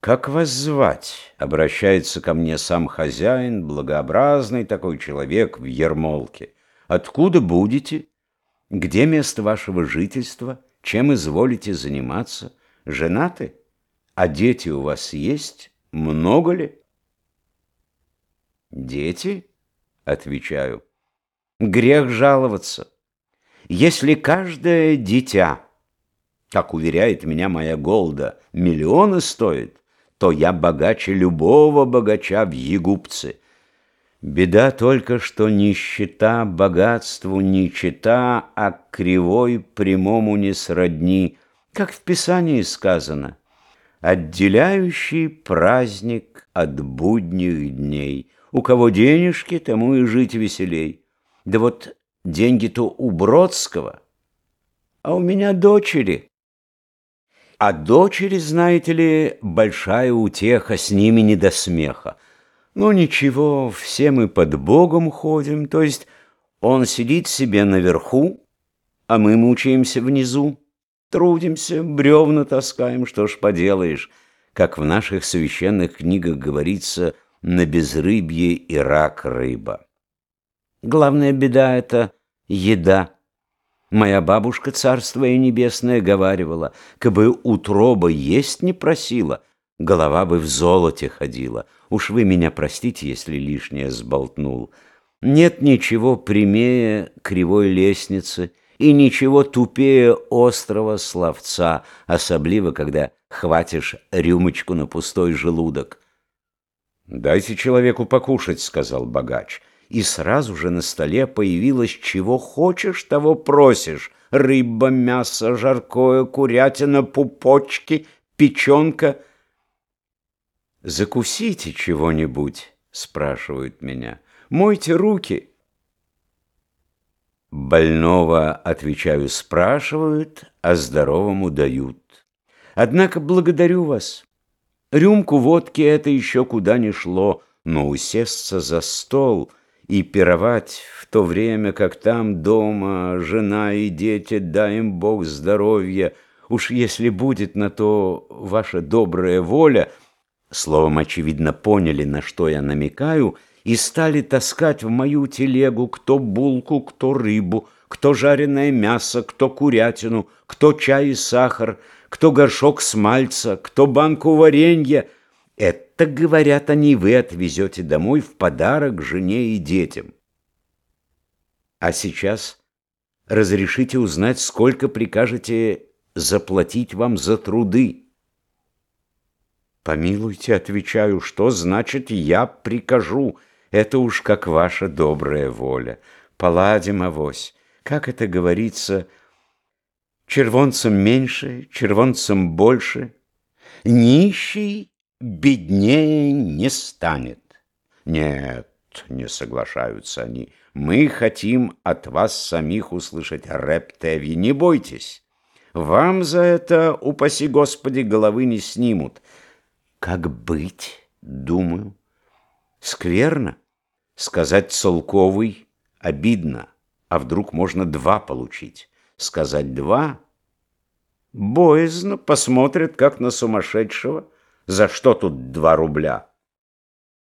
«Как вас звать?» — обращается ко мне сам хозяин, благообразный такой человек в ермолке. «Откуда будете? Где место вашего жительства? Чем изволите заниматься? Женаты? А дети у вас есть? Много ли?» «Дети?» — отвечаю. «Грех жаловаться. Если каждое дитя, как уверяет меня моя Голда, миллионы стоит, то я богаче любого богача в Егупце. Беда только, что нищета богатству не чита, а кривой прямому не сродни, как в Писании сказано, отделяющий праздник от будних дней. У кого денежки, тому и жить веселей. Да вот деньги-то у Бродского, а у меня дочери. А дочери, знаете ли, большая утеха, с ними не до смеха. Ну ничего, все мы под Богом ходим, то есть он сидит себе наверху, а мы мучаемся внизу. Трудимся, бревна таскаем, что ж поделаешь. Как в наших священных книгах говорится, на безрыбье и рак рыба. Главная беда — это еда. Моя бабушка, царство и небесное, говаривала, кабы утроба есть не просила, голова бы в золоте ходила. Уж вы меня простите, если лишнее сболтнул. Нет ничего прямее кривой лестницы и ничего тупее острого словца, особливо, когда хватишь рюмочку на пустой желудок. «Дайте человеку покушать», — сказал богач и сразу же на столе появилось «чего хочешь, того просишь» — рыба, мясо, жаркое, курятина, пупочки, печенка. «Закусите чего-нибудь», — спрашивают меня. «Мойте руки». Больного, отвечаю, спрашивают, а здоровому дают. Однако благодарю вас. Рюмку водки это еще куда ни шло, но усесться за стол — и пировать в то время, как там дома жена и дети, дай им Бог здоровья, уж если будет на то ваша добрая воля, словом, очевидно, поняли, на что я намекаю, и стали таскать в мою телегу кто булку, кто рыбу, кто жареное мясо, кто курятину, кто чай и сахар, кто горшок смальца, кто банку варенья — это, говорят они, вы отвезете домой в подарок жене и детям. А сейчас разрешите узнать, сколько прикажете заплатить вам за труды. Помилуйте, отвечаю, что значит «я прикажу»? Это уж как ваша добрая воля. Поладим авось. Как это говорится, червонцем меньше, червонцем больше. Нищий беднее не станет. Нет, не соглашаются они. Мы хотим от вас самих услышать рептеви. Не бойтесь. Вам за это, упаси Господи, головы не снимут. Как быть, думаю. Скверно. Сказать целковый обидно. А вдруг можно два получить? Сказать два боязно, посмотрят, как на сумасшедшего. За что тут два рубля?